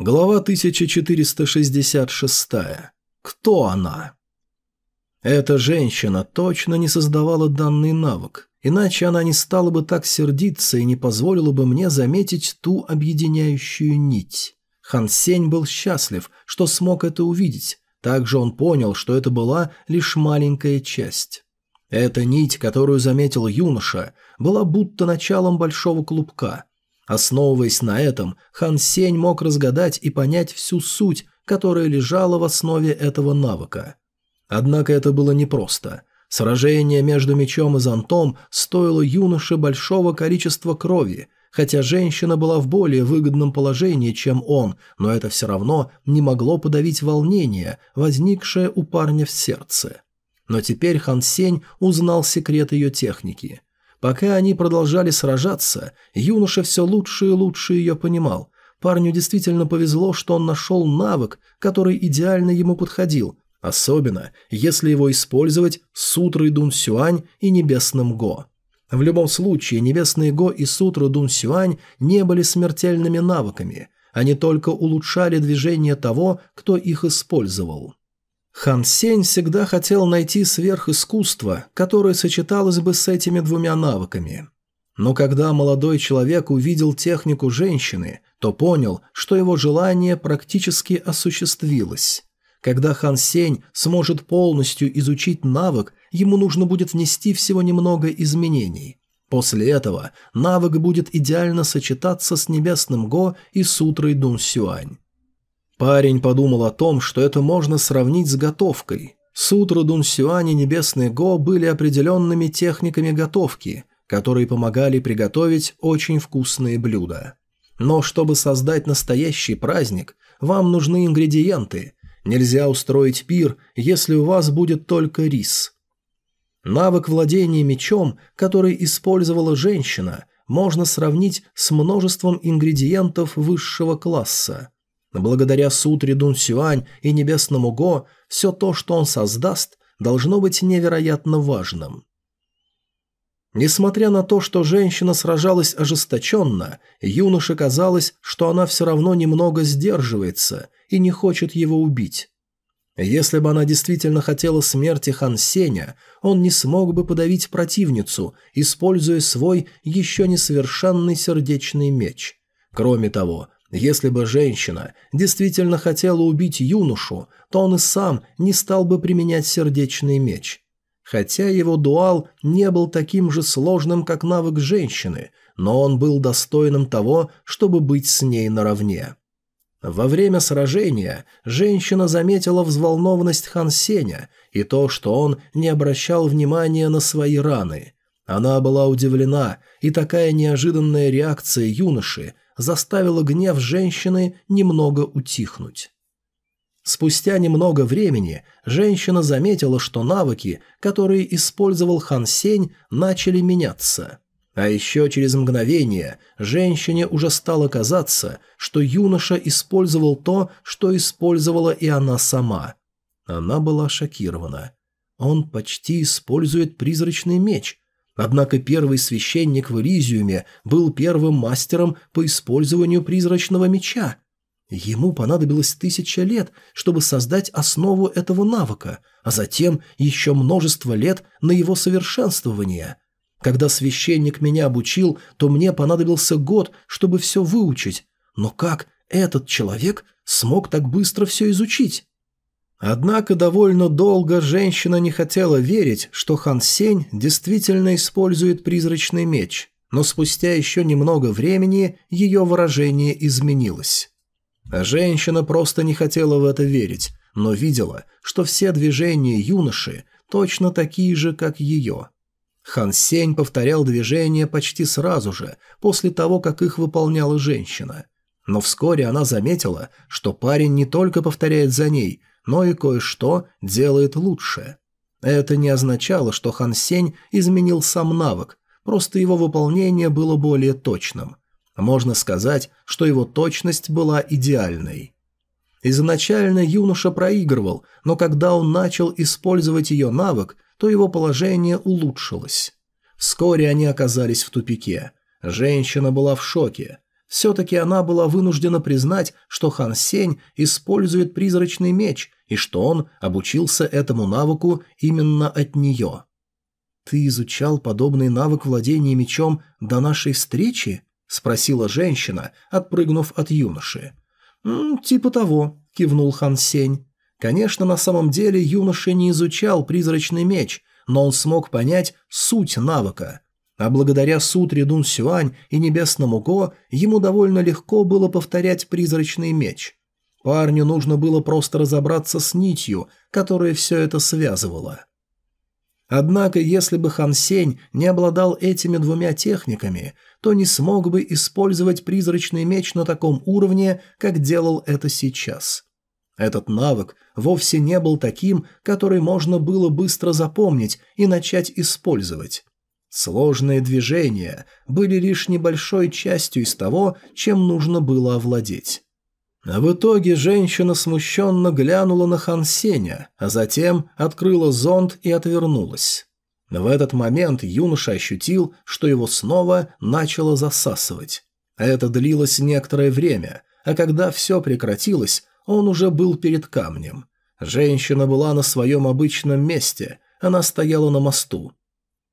Глава 1466. Кто она? Эта женщина точно не создавала данный навык, иначе она не стала бы так сердиться и не позволила бы мне заметить ту объединяющую нить. Хан Сень был счастлив, что смог это увидеть, также он понял, что это была лишь маленькая часть. Эта нить, которую заметил юноша, была будто началом большого клубка – Основываясь на этом, Хан Сень мог разгадать и понять всю суть, которая лежала в основе этого навыка. Однако это было непросто. Сражение между мечом и зонтом стоило юноше большого количества крови, хотя женщина была в более выгодном положении, чем он, но это все равно не могло подавить волнение, возникшее у парня в сердце. Но теперь Хан Сень узнал секрет ее техники – Пока они продолжали сражаться, юноша все лучше и лучше ее понимал. Парню действительно повезло, что он нашел навык, который идеально ему подходил, особенно если его использовать с Сутрой Дун Сюань и Небесным Го. В любом случае, Небесный Го и Сутра Дун Сюань не были смертельными навыками, они только улучшали движение того, кто их использовал. Хан Сень всегда хотел найти сверхискусство, которое сочеталось бы с этими двумя навыками. Но когда молодой человек увидел технику женщины, то понял, что его желание практически осуществилось. Когда Хан Сень сможет полностью изучить навык, ему нужно будет внести всего немного изменений. После этого навык будет идеально сочетаться с Небесным Го и Сутрой Дун Сюань. Парень подумал о том, что это можно сравнить с готовкой. Сутра Дун Сюань и Небесный Го были определенными техниками готовки, которые помогали приготовить очень вкусные блюда. Но чтобы создать настоящий праздник, вам нужны ингредиенты. Нельзя устроить пир, если у вас будет только рис. Навык владения мечом, который использовала женщина, можно сравнить с множеством ингредиентов высшего класса – Благодаря сутре Дун Сюань и Небесному Го, все то, что он создаст, должно быть невероятно важным. Несмотря на то, что женщина сражалась ожесточенно, юноше казалось, что она все равно немного сдерживается и не хочет его убить. Если бы она действительно хотела смерти Хан Сеня, он не смог бы подавить противницу, используя свой еще несовершенный сердечный меч. Кроме того, если бы женщина действительно хотела убить юношу, то он и сам не стал бы применять сердечный меч. Хотя его дуал не был таким же сложным, как навык женщины, но он был достойным того, чтобы быть с ней наравне. Во время сражения женщина заметила взволнованность Хан Сеня и то, что он не обращал внимания на свои раны. Она была удивлена, и такая неожиданная реакция юноши – заставило гнев женщины немного утихнуть. Спустя немного времени женщина заметила, что навыки, которые использовал Хан Сень, начали меняться. А еще через мгновение женщине уже стало казаться, что юноша использовал то, что использовала и она сама. Она была шокирована. Он почти использует призрачный меч – Однако первый священник в Элизиуме был первым мастером по использованию призрачного меча. Ему понадобилось тысяча лет, чтобы создать основу этого навыка, а затем еще множество лет на его совершенствование. Когда священник меня обучил, то мне понадобился год, чтобы все выучить. Но как этот человек смог так быстро все изучить? Однако довольно долго женщина не хотела верить, что Хан Сень действительно использует призрачный меч, но спустя еще немного времени ее выражение изменилось. Женщина просто не хотела в это верить, но видела, что все движения юноши точно такие же, как ее. Хан Сень повторял движения почти сразу же, после того, как их выполняла женщина. Но вскоре она заметила, что парень не только повторяет за ней, но и кое-что делает лучше. Это не означало, что Хан Сень изменил сам навык, просто его выполнение было более точным. Можно сказать, что его точность была идеальной. Изначально юноша проигрывал, но когда он начал использовать ее навык, то его положение улучшилось. Вскоре они оказались в тупике. Женщина была в шоке. Все-таки она была вынуждена признать, что Хан Сень использует призрачный меч и что он обучился этому навыку именно от нее. «Ты изучал подобный навык владения мечом до нашей встречи?» – спросила женщина, отпрыгнув от юноши. «М, «Типа того», – кивнул Хан Сень. Конечно, на самом деле юноша не изучал призрачный меч, но он смог понять суть навыка. А благодаря сутре Дун Сюань и Небесному Го ему довольно легко было повторять призрачный меч. Парню нужно было просто разобраться с нитью, которая все это связывала. Однако, если бы Хан Сень не обладал этими двумя техниками, то не смог бы использовать призрачный меч на таком уровне, как делал это сейчас. Этот навык вовсе не был таким, который можно было быстро запомнить и начать использовать. Сложные движения были лишь небольшой частью из того, чем нужно было овладеть. А в итоге женщина смущенно глянула на Хан Сеня, а затем открыла зонт и отвернулась. В этот момент юноша ощутил, что его снова начало засасывать. Это длилось некоторое время, а когда все прекратилось, он уже был перед камнем. Женщина была на своем обычном месте, она стояла на мосту.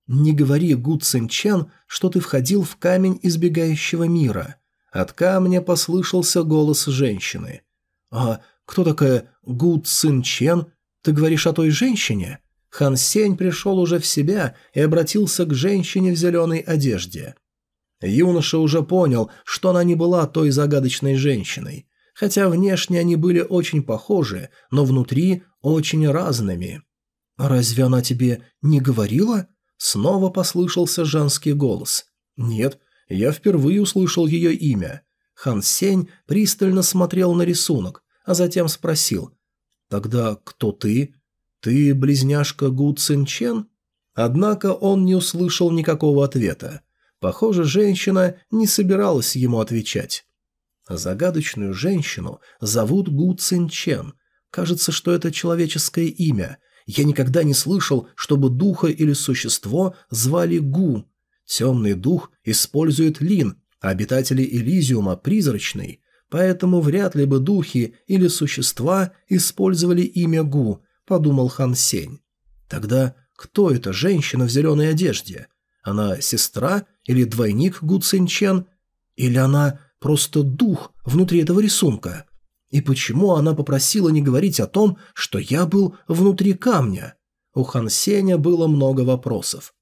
«Не говори, Гу Цинчан, что ты входил в камень избегающего мира», от камня послышался голос женщины. «А кто такая Гу Цин Чен? Ты говоришь о той женщине?» Хан Сень пришел уже в себя и обратился к женщине в зеленой одежде. Юноша уже понял, что она не была той загадочной женщиной. Хотя внешне они были очень похожи, но внутри очень разными. «Разве она тебе не говорила?» Снова послышался женский голос. «Нет, я впервые услышал ее имя. Хан Сень пристально смотрел на рисунок, а затем спросил. «Тогда кто ты? Ты близняшка Гу Цин Чен?» Однако он не услышал никакого ответа. Похоже, женщина не собиралась ему отвечать. Загадочную женщину зовут Гу Цин Чен. Кажется, что это человеческое имя. Я никогда не слышал, чтобы духа или существо звали Гу. Темный дух использует лин, а обитатели Элизиума – призрачный, поэтому вряд ли бы духи или существа использовали имя Гу, подумал Хан Сень. Тогда кто эта женщина в зеленой одежде? Она сестра или двойник Гу Цинчен? Или она просто дух внутри этого рисунка? И почему она попросила не говорить о том, что я был внутри камня? У Хан Сеня было много вопросов.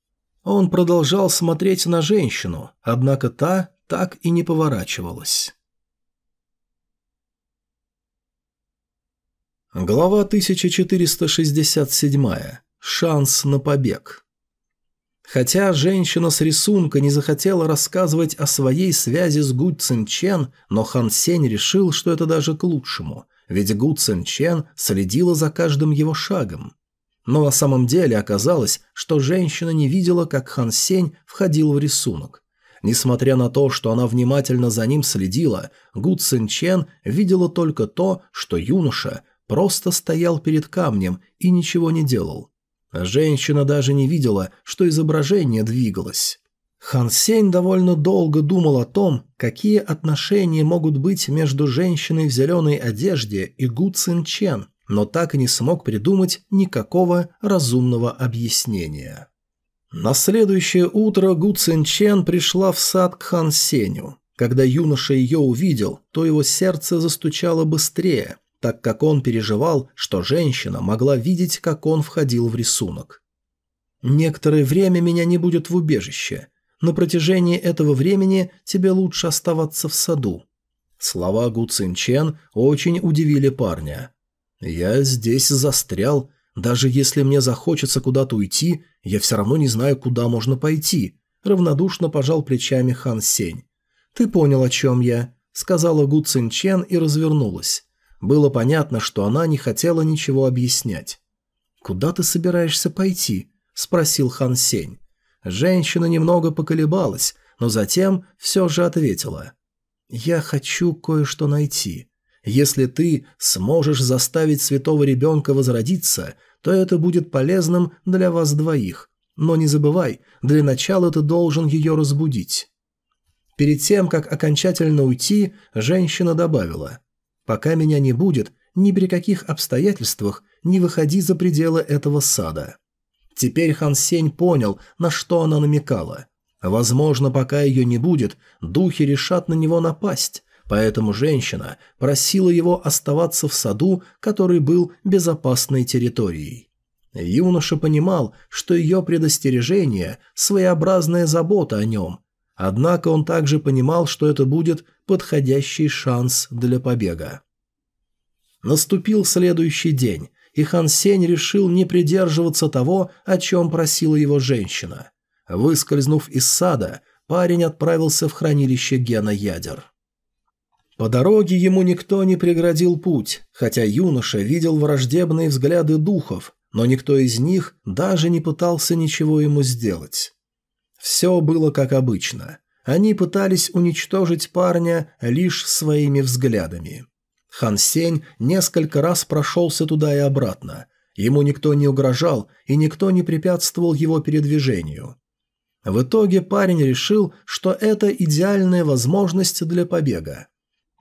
Он продолжал смотреть на женщину, однако та так и не поворачивалась. Глава 1467. Шанс на побег. Хотя женщина с рисунка не захотела рассказывать о своей связи с Гу Цин Чен, но Хан Сень решил, что это даже к лучшему, ведь Гу Цин Чен следила за каждым его шагом. Но на самом деле оказалось, что женщина не видела, как Хан Сень входил в рисунок. Несмотря на то, что она внимательно за ним следила, Гу Цин Чен видела только то, что юноша просто стоял перед камнем и ничего не делал. Женщина даже не видела, что изображение двигалось. Хан Сень довольно долго думал о том, какие отношения могут быть между женщиной в зеленой одежде и Гу Цин Чен, но так и не смог придумать никакого разумного объяснения. На следующее утро Гу Цин пришла в сад к Хан Сеню. Когда юноша ее увидел, то его сердце застучало быстрее, так как он переживал, что женщина могла видеть, как он входил в рисунок. «Некоторое время меня не будет в убежище. На протяжении этого времени тебе лучше оставаться в саду». Слова Гу Цин Чен очень удивили парня. «Я здесь застрял. Даже если мне захочется куда-то уйти, я все равно не знаю, куда можно пойти», — равнодушно пожал плечами Хан Сень. «Ты понял, о чем я», — сказала Гу Цин Чен и развернулась. Было понятно, что она не хотела ничего объяснять. «Куда ты собираешься пойти?» – спросил Хан Сень. Женщина немного поколебалась, но затем все же ответила. «Я хочу кое-что найти. Если ты сможешь заставить святого ребенка возродиться, то это будет полезным для вас двоих. Но не забывай, для начала ты должен ее разбудить». Перед тем, как окончательно уйти, женщина добавила «Пока меня не будет, ни при каких обстоятельствах не выходи за пределы этого сада». Теперь Хан Сень понял, на что она намекала. Возможно, пока ее не будет, духи решат на него напасть, поэтому женщина просила его оставаться в саду, который был безопасной территорией. Юноша понимал, что ее предостережение – своеобразная забота о нем, однако он также понимал, что это будет подходящий шанс для побега. Наступил следующий день, и Хан Сень решил не придерживаться того, о чем просила его женщина. Выскользнув из сада, парень отправился в хранилище гена ядер. По дороге ему никто не преградил путь, хотя юноша видел враждебные взгляды духов, но никто из них даже не пытался ничего ему сделать. Все было как обычно. Они пытались уничтожить парня лишь своими взглядами. Хан Сень несколько раз прошелся туда и обратно. Ему никто не угрожал, и никто не препятствовал его передвижению. В итоге парень решил, что это идеальная возможность для побега.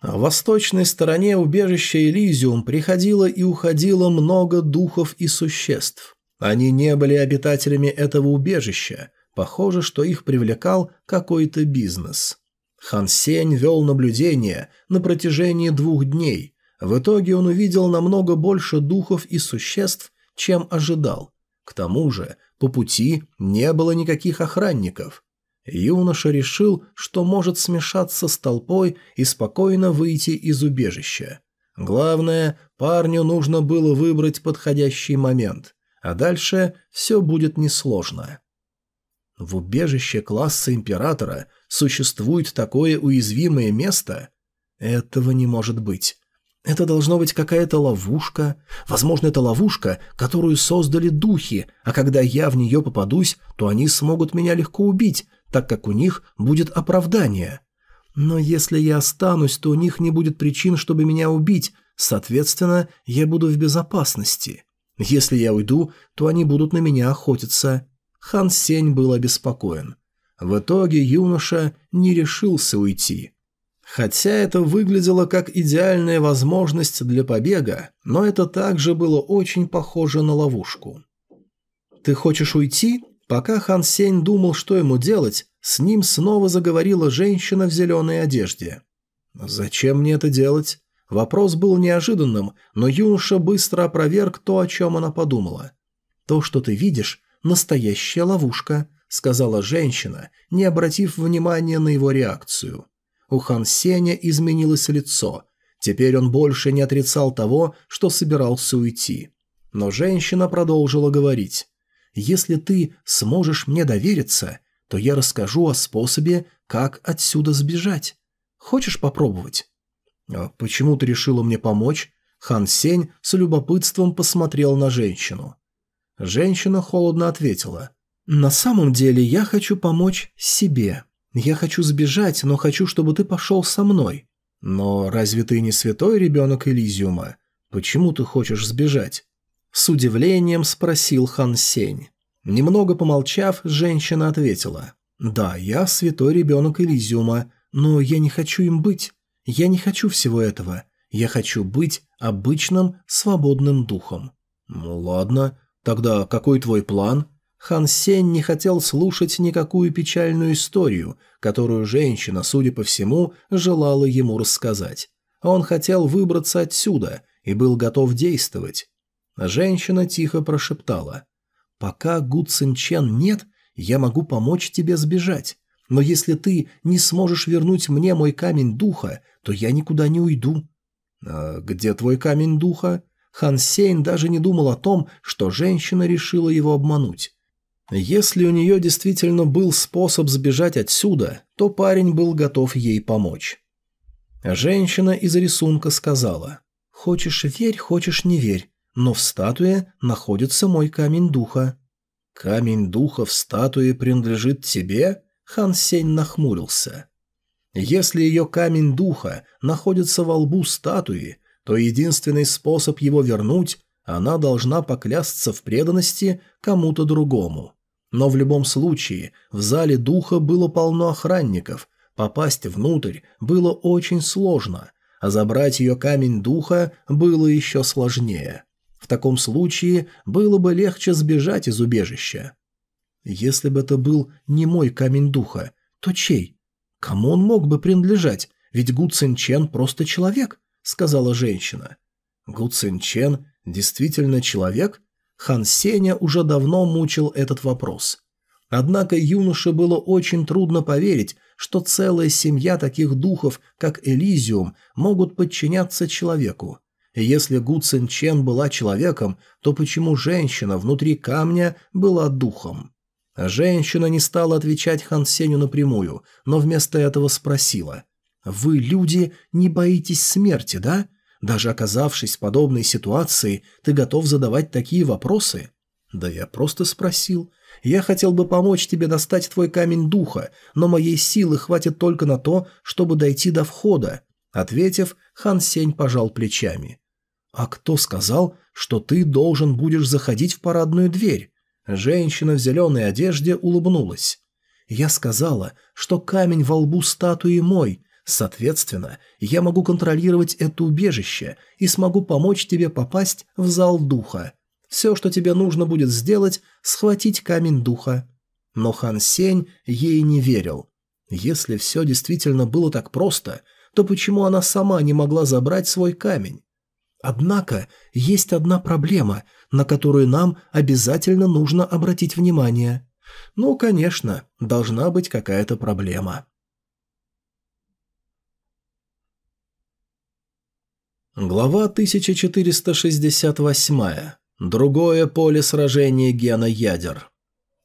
В восточной стороне убежища Элизиум приходило и уходило много духов и существ. Они не были обитателями этого убежища, похоже, что их привлекал какой-то бизнес. Хан Сень вел наблюдение на протяжении двух дней. В итоге он увидел намного больше духов и существ, чем ожидал. К тому же по пути не было никаких охранников. Юноша решил, что может смешаться с толпой и спокойно выйти из убежища. Главное, парню нужно было выбрать подходящий момент, а дальше все будет несложно. В убежище класса Императора существует такое уязвимое место? Этого не может быть. Это должно быть какая-то ловушка. Возможно, это ловушка, которую создали духи, а когда я в нее попадусь, то они смогут меня легко убить, так как у них будет оправдание. Но если я останусь, то у них не будет причин, чтобы меня убить, соответственно, я буду в безопасности. Если я уйду, то они будут на меня охотиться. Хан Сень был обеспокоен. В итоге юноша не решился уйти. Хотя это выглядело как идеальная возможность для побега, но это также было очень похоже на ловушку. «Ты хочешь уйти?» Пока Хан Сень думал, что ему делать, с ним снова заговорила женщина в зеленой одежде. «Зачем мне это делать?» Вопрос был неожиданным, но юноша быстро опроверг то, о чем она подумала. «То, что ты видишь, настоящая ловушка», — сказала женщина, не обратив внимания на его реакцию. У Хан Сеня изменилось лицо. Теперь он больше не отрицал того, что собирался уйти. Но женщина продолжила говорить. Если ты сможешь мне довериться, то я расскажу о способе, как отсюда сбежать. Хочешь попробовать?» «А почему ты решила мне помочь?» Хан Сень с любопытством посмотрел на женщину. Женщина холодно ответила. «На самом деле я хочу помочь себе. Я хочу сбежать, но хочу, чтобы ты пошел со мной. Но разве ты не святой ребенок Элизиума? Почему ты хочешь сбежать?» С удивлением спросил Хан Сень. Немного помолчав, женщина ответила. «Да, я святой ребенок Элизиума, но я не хочу им быть. Я не хочу всего этого. Я хочу быть обычным свободным духом». «Ну ладно, тогда какой твой план?» Хан Сень не хотел слушать никакую печальную историю, которую женщина, судя по всему, желала ему рассказать. Он хотел выбраться отсюда и был готов действовать. Женщина тихо прошептала. «Пока Гу Цин Чен нет, я могу помочь тебе сбежать. Но если ты не сможешь вернуть мне мой камень духа, то я никуда не уйду». «А где твой камень духа?» Хан Сейн даже не думал о том, что женщина решила его обмануть. Если у нее действительно был способ сбежать отсюда, то парень был готов ей помочь. Женщина из рисунка сказала, «Хочешь верь, хочешь не верь но в статуе находится мой камень духа». «Камень духа в статуе принадлежит тебе?» Хан Сень нахмурился. «Если ее камень духа находится во лбу статуи, то единственный способ его вернуть – она должна поклясться в преданности кому-то другому. Но в любом случае в зале духа было полно охранников, Попасть внутрь было очень сложно, а забрать ее камень духа было еще сложнее. В таком случае было бы легче сбежать из убежища. Если бы это был не мой камень духа, то чей? Кому он мог бы принадлежать? Ведь Гу Цин Чен просто человек, сказала женщина. Гу Цин Чен действительно человек? Хан Сеня уже давно мучил этот вопрос. Однако юноше было очень трудно поверить, что целая семья таких духов, как Элизиум, могут подчиняться человеку. И если Гу Цин Чен была человеком, то почему женщина внутри камня была духом? Женщина не стала отвечать Хан Сеню напрямую, но вместо этого спросила. «Вы, люди, не боитесь смерти, да? Даже оказавшись в подобной ситуации, ты готов задавать такие вопросы?» «Да я просто спросил. Я хотел бы помочь тебе достать твой камень духа, но моей силы хватит только на то, чтобы дойти до входа». Ответив, Хан Сень пожал плечами. «А кто сказал, что ты должен будешь заходить в парадную дверь?» Женщина в зеленой одежде улыбнулась. «Я сказала, что камень во лбу статуи мой. Соответственно, я могу контролировать это убежище и смогу помочь тебе попасть в зал духа. Все, что тебе нужно будет сделать, схватить камень духа». Но Хан Сень ей не верил. Если все действительно было так просто, то почему она сама не могла забрать свой камень? Однако есть одна проблема, на которую нам обязательно нужно обратить внимание. Ну, конечно, должна быть какая-то проблема. Глава 1468. Другое поле сражения гена ядер.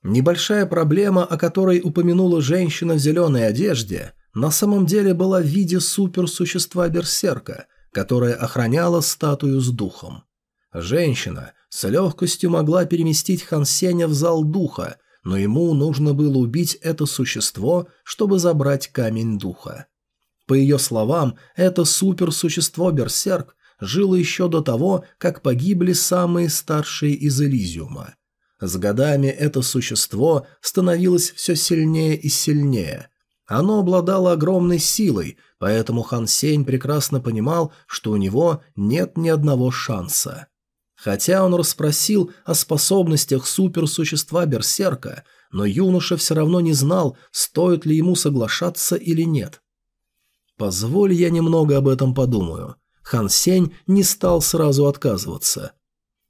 Небольшая проблема, о которой упомянула женщина в зеленой одежде, на самом деле была в виде суперсущества Берсерка – которая охраняла статую с духом. Женщина с легкостью могла переместить Хан Сеня в зал духа, но ему нужно было убить это существо, чтобы забрать камень духа. По ее словам, это суперсущество Берсерк жило еще до того, как погибли самые старшие из Элизиума. С годами это существо становилось все сильнее и сильнее. Оно обладало огромной силой, поэтому Хан Сень прекрасно понимал, что у него нет ни одного шанса. Хотя он расспросил о способностях суперсущества Берсерка, но юноша все равно не знал, стоит ли ему соглашаться или нет. «Позволь я немного об этом подумаю». Хан Сень не стал сразу отказываться.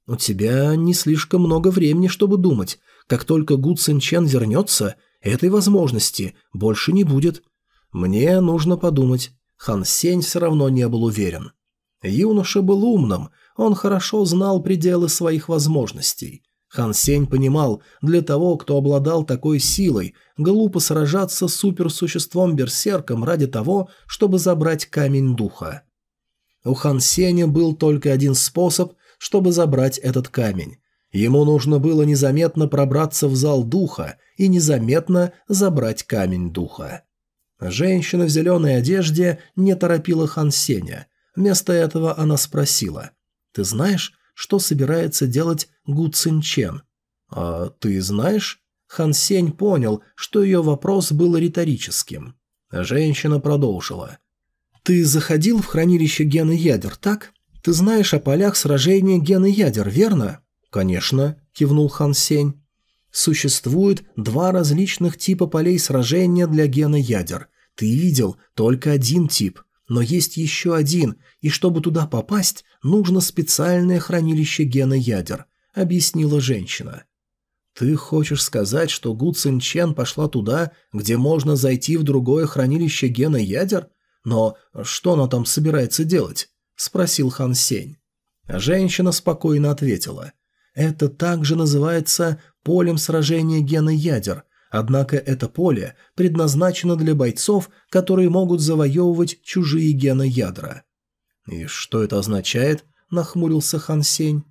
«У тебя не слишком много времени, чтобы думать. Как только Гу Цин Чен вернется, этой возможности больше не будет. Мне нужно подумать. Хан Сень все равно не был уверен. Юноша был умным, он хорошо знал пределы своих возможностей. Хан Сень понимал, для того, кто обладал такой силой, глупо сражаться с суперсуществом-берсерком ради того, чтобы забрать камень духа. У Хан Сеня был только один способ, чтобы забрать этот камень. Ему нужно было незаметно пробраться в зал духа и незаметно забрать камень духа. Женщина в зеленой одежде не торопила Хан Сеня. Вместо этого она спросила. «Ты знаешь, что собирается делать Гу Цин Чен?» «А ты знаешь?» Хан Сень понял, что ее вопрос был риторическим. Женщина продолжила. «Ты заходил в хранилище гена ядер, так? Ты знаешь о полях сражения гена ядер, верно?» «Конечно», – кивнул Хан Сень. Существует два различных типа полей сражения для гена ядер. Ты видел только один тип, но есть еще один, и чтобы туда попасть, нужно специальное хранилище гена ядер, объяснила женщина. Ты хочешь сказать, что Гу Цин Чен пошла туда, где можно зайти в другое хранилище гена ядер? Но что она там собирается делать? спросил Хан Сень. Женщина спокойно ответила. Это также называется полем сражения гена ядер, однако это поле предназначено для бойцов, которые могут завоевывать чужие гены ядра. «И что это означает?» – нахмурился Хан Сень.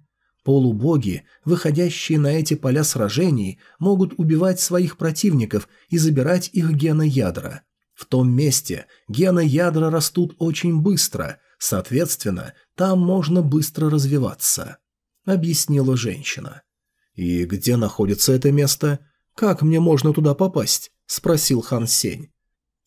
Полубоги, выходящие на эти поля сражений, могут убивать своих противников и забирать их гены ядра. В том месте гены ядра растут очень быстро, соответственно, там можно быстро развиваться», — объяснила женщина. «И где находится это место? Как мне можно туда попасть?» – спросил Хан Сень.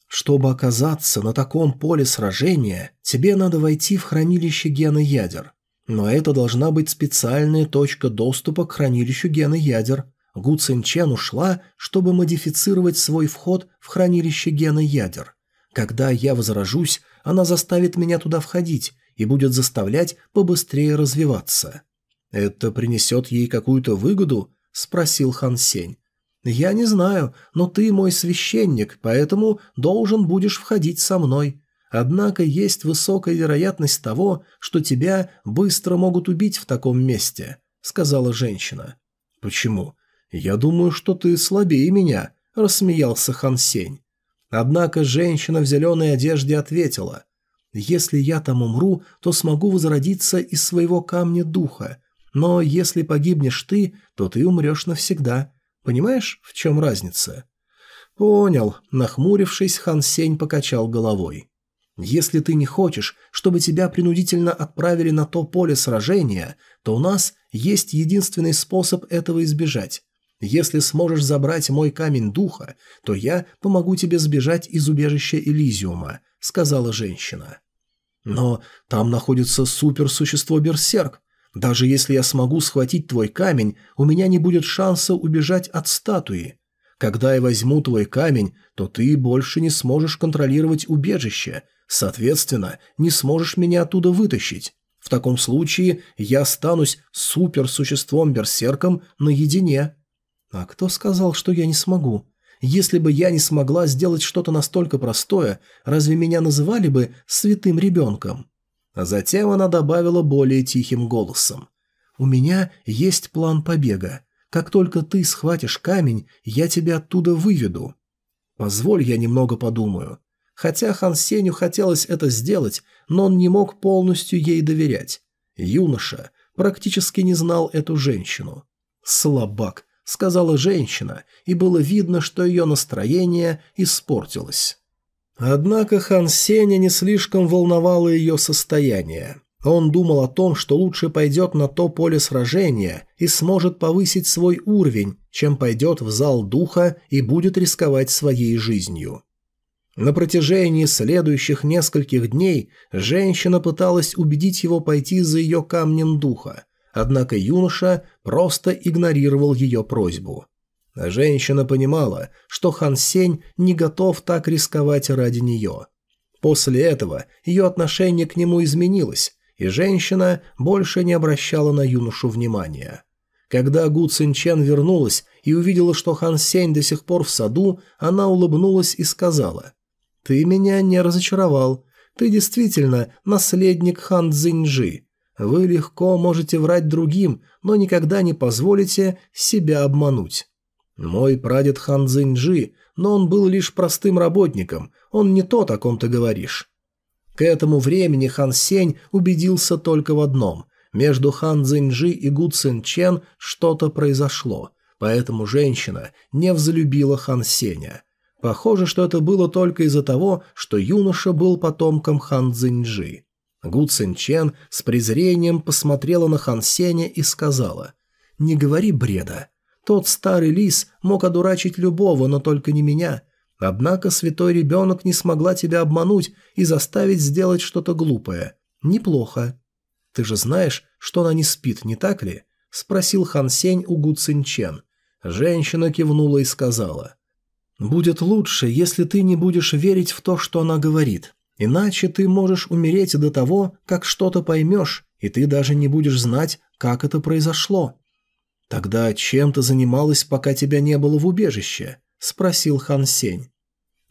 Чтобы оказаться на таком поле сражения, тебе надо войти в хранилище гена ядер. Но это должна быть специальная точка доступа к хранилищу гена ядер. Гу Цинчен ушла, чтобы модифицировать свой вход в хранилище гена ядер. Когда я возражусь, она заставит меня туда входить и будет заставлять побыстрее развиваться. «Это принесет ей какую-то выгоду?» – спросил Хан Сень. «Я не знаю, но ты мой священник, поэтому должен будешь входить со мной. Однако есть высокая вероятность того, что тебя быстро могут убить в таком месте», — сказала женщина. «Почему? Я думаю, что ты слабее меня», — рассмеялся Хан Сень. Однако женщина в зеленой одежде ответила. «Если я там умру, то смогу возродиться из своего камня духа, но если погибнешь ты, то ты умрешь навсегда. Понимаешь, в чем разница?» «Понял», — нахмурившись, Хан Сень покачал головой. «Если ты не хочешь, чтобы тебя принудительно отправили на то поле сражения, то у нас есть единственный способ этого избежать. Если сможешь забрать мой камень духа, то я помогу тебе сбежать из убежища Элизиума», — сказала женщина. «Но там находится суперсущество-берсерк. Даже если я смогу схватить твой камень, у меня не будет шанса убежать от статуи. Когда я возьму твой камень, то ты больше не сможешь контролировать убежище, соответственно, не сможешь меня оттуда вытащить. В таком случае я останусь суперсуществом-берсерком наедине. А кто сказал, что я не смогу? Если бы я не смогла сделать что-то настолько простое, разве меня называли бы святым ребенком? А затем она добавила более тихим голосом. «У меня есть план побега. Как только ты схватишь камень, я тебя оттуда выведу. Позволь, я немного подумаю». Хотя Хан Сеню хотелось это сделать, но он не мог полностью ей доверять. Юноша практически не знал эту женщину. «Слабак», — сказала женщина, и было видно, что ее настроение испортилось. Однако Хан Сеня не слишком волновало ее состояние. Он думал о том, что лучше пойдет на то поле сражения и сможет повысить свой уровень, чем пойдет в зал духа и будет рисковать своей жизнью. На протяжении следующих нескольких дней женщина пыталась убедить его пойти за ее камнем духа, однако юноша просто игнорировал ее просьбу. Женщина понимала, что Хан Сень не готов так рисковать ради нее. После этого ее отношение к нему изменилось, и женщина больше не обращала на юношу внимания. Когда Гу Цинчен вернулась и увидела, что Хан Сень до сих пор в саду, она улыбнулась и сказала, «Ты меня не разочаровал. Ты действительно наследник Хан Цзиньжи. Вы легко можете врать другим, но никогда не позволите себя обмануть». Мой прадед Хан Цзиньджи, но он был лишь простым работником, он не тот, о ком ты говоришь. К этому времени Хан Сень убедился только в одном – между Хан Цзиньджи и Гу Цин Чен что-то произошло, поэтому женщина не взлюбила Хан Сеня. Похоже, что это было только из-за того, что юноша был потомком Хан Цзиньджи. Гу Цин Чен с презрением посмотрела на Хан Сеня и сказала «Не говори бреда». Тот старый лис мог одурачить любого, но только не меня. Однако святой ребенок не смогла тебя обмануть и заставить сделать что-то глупое. Неплохо. Ты же знаешь, что она не спит, не так ли? Спросил Хан Сень у Гу Цинчен. Женщина кивнула и сказала. «Будет лучше, если ты не будешь верить в то, что она говорит. Иначе ты можешь умереть до того, как что-то поймешь, и ты даже не будешь знать, как это произошло. «Тогда чем ты занималась, пока тебя не было в убежище?» – спросил Хан Сень.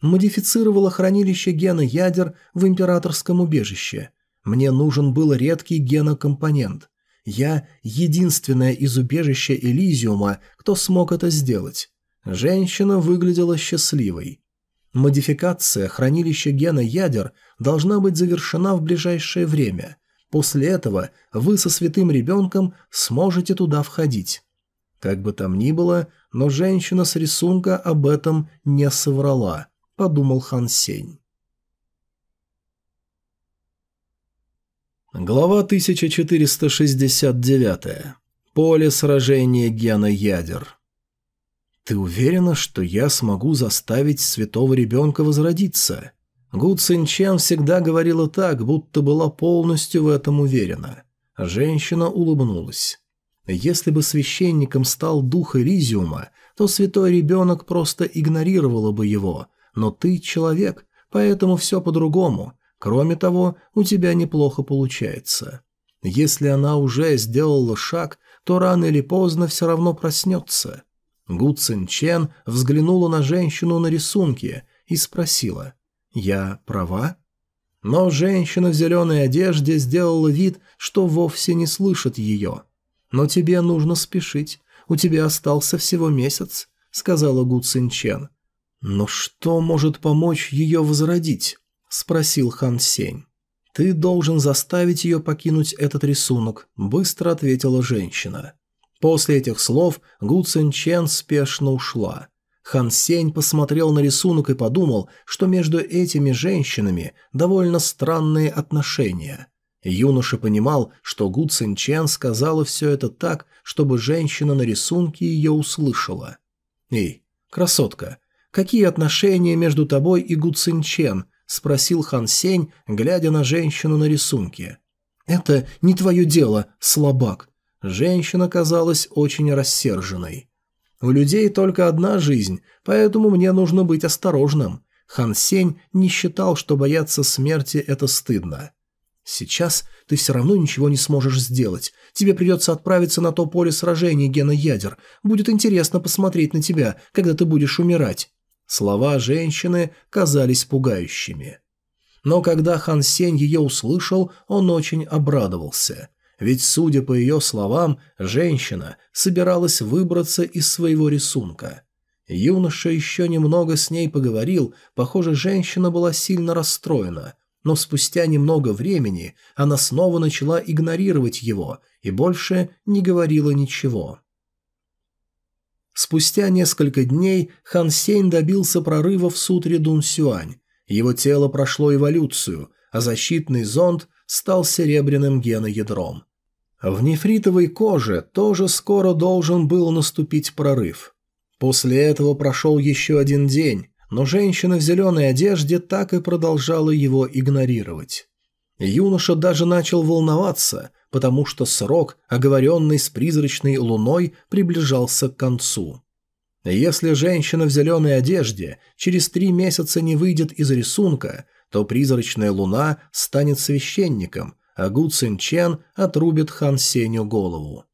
«Модифицировала хранилище гена ядер в императорском убежище. Мне нужен был редкий генокомпонент. Я единственная из убежища Элизиума, кто смог это сделать». Женщина выглядела счастливой. Модификация хранилища гена ядер должна быть завершена в ближайшее время. После этого вы со святым ребенком сможете туда входить. Как бы там ни было, но женщина с рисунка об этом не соврала, подумал Хан Сень. Глава 1469. Поле сражения гена ядер. «Ты уверена, что я смогу заставить святого ребенка возродиться?» Гу Цинчен всегда говорила так, будто была полностью в этом уверена. Женщина улыбнулась. Если бы священником стал дух Элизиума, то святой ребенок просто игнорировала бы его. Но ты человек, поэтому все по-другому. Кроме того, у тебя неплохо получается. Если она уже сделала шаг, то рано или поздно все равно проснется. Гу Цин Чен взглянула на женщину на рисунке и спросила – я права? Но женщина в зеленой одежде сделала вид, что вовсе не слышит ее. «Но тебе нужно спешить. У тебя остался всего месяц», — сказала Гу Цинчен. «Но что может помочь ее возродить?» — спросил Хан Сень. «Ты должен заставить ее покинуть этот рисунок», — быстро ответила женщина. После этих слов Гу Цинчен спешно ушла. Хан Сень посмотрел на рисунок и подумал, что между этими женщинами довольно странные отношения. Юноша понимал, что Гу Цин Чен сказала все это так, чтобы женщина на рисунке ее услышала. «Эй, красотка, какие отношения между тобой и Гу Цин Чен?» – спросил Хан Сень, глядя на женщину на рисунке. «Это не твое дело, слабак». Женщина казалась очень рассерженной. У людей только одна жизнь, поэтому мне нужно быть осторожным. Хан Сень не считал, что бояться смерти – это стыдно. Сейчас ты все равно ничего не сможешь сделать. Тебе придется отправиться на то поле сражений, Гена Ядер. Будет интересно посмотреть на тебя, когда ты будешь умирать. Слова женщины казались пугающими. Но когда Хан Сень ее услышал, он очень обрадовался. Ведь, судя по ее словам, женщина собиралась выбраться из своего рисунка. Юноша еще немного с ней поговорил, похоже, женщина была сильно расстроена, но спустя немного времени она снова начала игнорировать его и больше не говорила ничего. Спустя несколько дней Хан Сень добился прорыва в сутре Дун Сюань. Его тело прошло эволюцию, а защитный зонд стал серебряным геноядром. В нефритовой коже тоже скоро должен был наступить прорыв. После этого прошел еще один день, но женщина в зеленой одежде так и продолжала его игнорировать. Юноша даже начал волноваться, потому что срок, оговоренный с призрачной луной, приближался к концу. Если женщина в зеленой одежде через три месяца не выйдет из рисунка, то призрачная луна станет священником, а Гу Цин Чен отрубит Хан Сеню голову.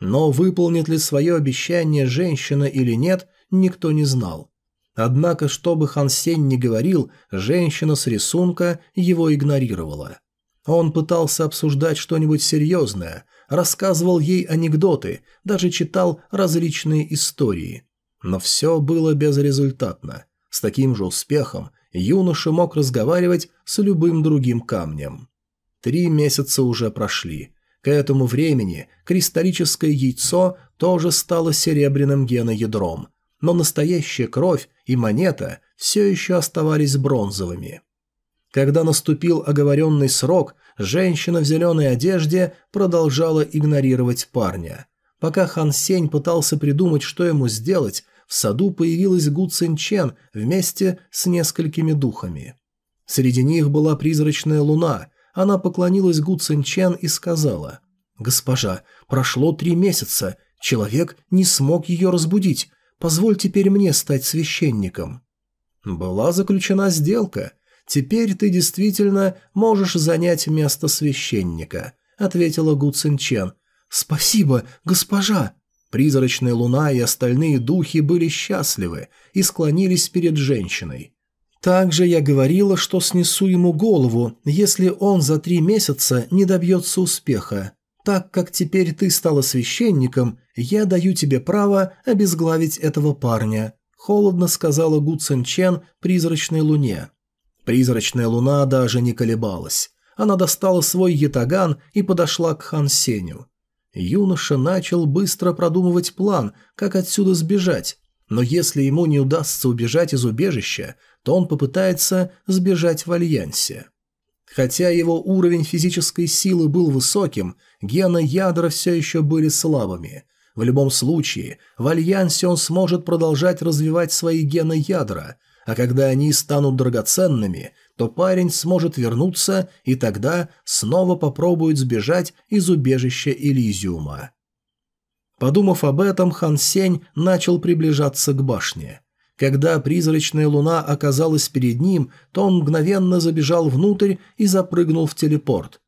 Но выполнит ли свое обещание женщина или нет, никто не знал. Однако, что бы Хан Сень ни говорил, женщина с рисунка его игнорировала. Он пытался обсуждать что-нибудь серьезное, рассказывал ей анекдоты, даже читал различные истории. Но все было безрезультатно. С таким же успехом юноша мог разговаривать с любым другим камнем. Три месяца уже прошли. К этому времени кристаллическое яйцо тоже стало серебряным геноядром, но настоящая кровь и монета все еще оставались бронзовыми. Когда наступил оговоренный срок, женщина в зеленой одежде продолжала игнорировать парня. Пока Хан Сень пытался придумать, что ему сделать, в саду появилась Гу Цин Чен вместе с несколькими духами. Среди них была призрачная луна, она поклонилась Гу Цинчан и сказала, «Госпожа, прошло три месяца, человек не смог ее разбудить, позволь теперь мне стать священником». «Была заключена сделка. Теперь ты действительно можешь занять место священника», — ответила Гу Цинчен. «Спасибо, госпожа!» Призрачная луна и остальные духи были счастливы и склонились перед женщиной. Также я говорила, что снесу ему голову, если он за три месяца не добьется успеха. Так как теперь ты стала священником, я даю тебе право обезглавить этого парня», – холодно сказала Гу Цин Чен призрачной луне. Призрачная луна даже не колебалась. Она достала свой ятаган и подошла к Хан Сеню. Юноша начал быстро продумывать план, как отсюда сбежать, но если ему не удастся убежать из убежища, то он попытается сбежать в альянсе. Хотя его уровень физической силы был высоким, гены ядра все еще были слабыми. В любом случае, в Альянсе он сможет продолжать развивать свои гены ядра, а когда они станут драгоценными, то парень сможет вернуться и тогда снова попробует сбежать из убежища Элизиума. Подумав об этом, Хан Сень начал приближаться к башне. Когда призрачная луна оказалась перед ним, то он мгновенно забежал внутрь и запрыгнул в телепорт.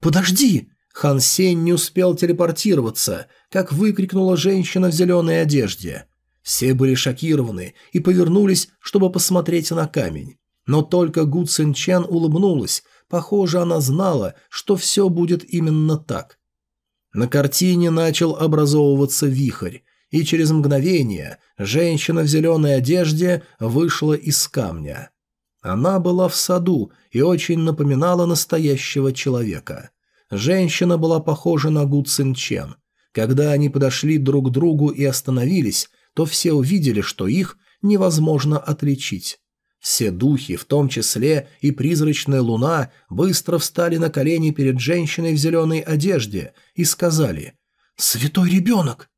«Подожди!» Хан Сень не успел телепортироваться, как выкрикнула женщина в зеленой одежде. Все были шокированы и повернулись, чтобы посмотреть на камень. Но только Гу Цин Чен улыбнулась, похоже, она знала, что все будет именно так. На картине начал образовываться вихрь, и через мгновение женщина в зеленой одежде вышла из камня. Она была в саду и очень напоминала настоящего человека. Женщина была похожа на Гу Цин Чен. Когда они подошли друг к другу и остановились, то все увидели, что их невозможно отличить. Все духи, в том числе и призрачная луна, быстро встали на колени перед женщиной в зеленой одежде и сказали «Святой ребенок!»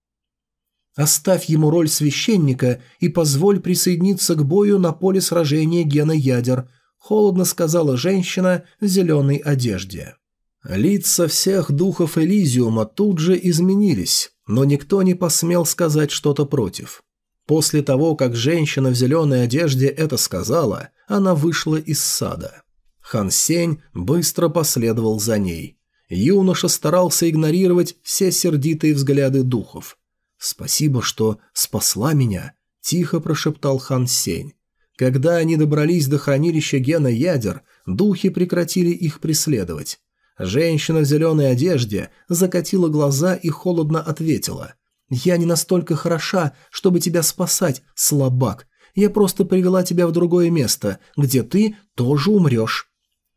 «Оставь ему роль священника и позволь присоединиться к бою на поле сражения гена ядер», холодно сказала женщина в зеленой одежде. Лица всех духов Элизиума тут же изменились, но никто не посмел сказать что-то против. После того, как женщина в зеленой одежде это сказала, она вышла из сада. Хан Сень быстро последовал за ней. Юноша старался игнорировать все сердитые взгляды духов. «Спасибо, что спасла меня», – тихо прошептал Хан Сень. Когда они добрались до хранилища гена ядер, духи прекратили их преследовать. Женщина в зеленой одежде закатила глаза и холодно ответила. «Я не настолько хороша, чтобы тебя спасать, слабак. Я просто привела тебя в другое место, где ты тоже умрешь».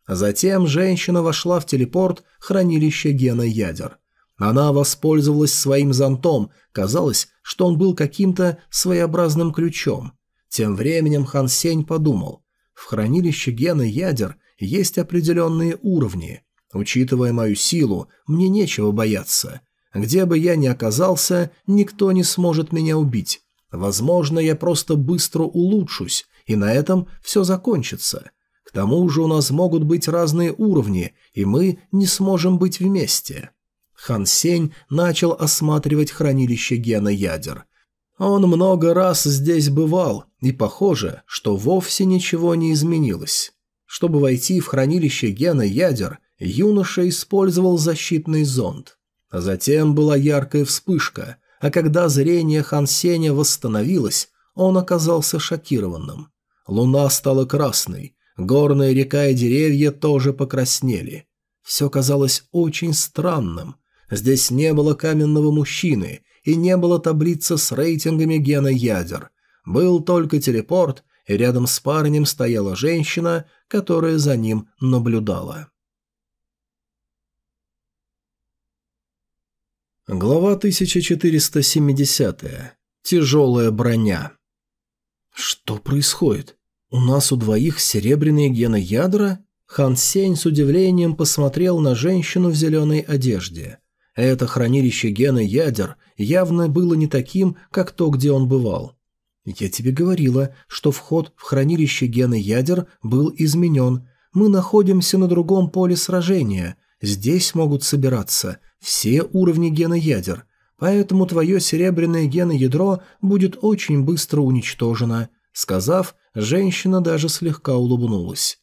Затем женщина вошла в телепорт хранилища гена ядер. Она воспользовалась своим зонтом, казалось, что он был каким-то своеобразным ключом. Тем временем Хан Сень подумал, в хранилище гена ядер есть определенные уровни – Учитывая мою силу, мне нечего бояться. Где бы я ни оказался, никто не сможет меня убить. Возможно, я просто быстро улучшусь, и на этом все закончится. К тому же у нас могут быть разные уровни, и мы не сможем быть вместе. Хан Сень начал осматривать хранилище гена ядер. Он много раз здесь бывал, и похоже, что вовсе ничего не изменилось. Чтобы войти в хранилище гена ядер, юноша использовал защитный зонд. А затем была яркая вспышка, а когда зрение Хан Сеня восстановилось, он оказался шокированным. Луна стала красной, горная река и деревья тоже покраснели. Все казалось очень странным. Здесь не было каменного мужчины и не было таблицы с рейтингами гена ядер. Был только телепорт, и рядом с парнем стояла женщина, которая за ним наблюдала. Глава 1470. Тяжелая броня. Что происходит? У нас у двоих серебряные гены ядра? Хан Сень с удивлением посмотрел на женщину в зеленой одежде. Это хранилище гена ядер явно было не таким, как то, где он бывал. Я тебе говорила, что вход в хранилище гена ядер был изменен. Мы находимся на другом поле сражения. Здесь могут собираться все уровни гена ядер, поэтому твое серебряное геноядро будет очень быстро уничтожено», сказав, женщина даже слегка улыбнулась.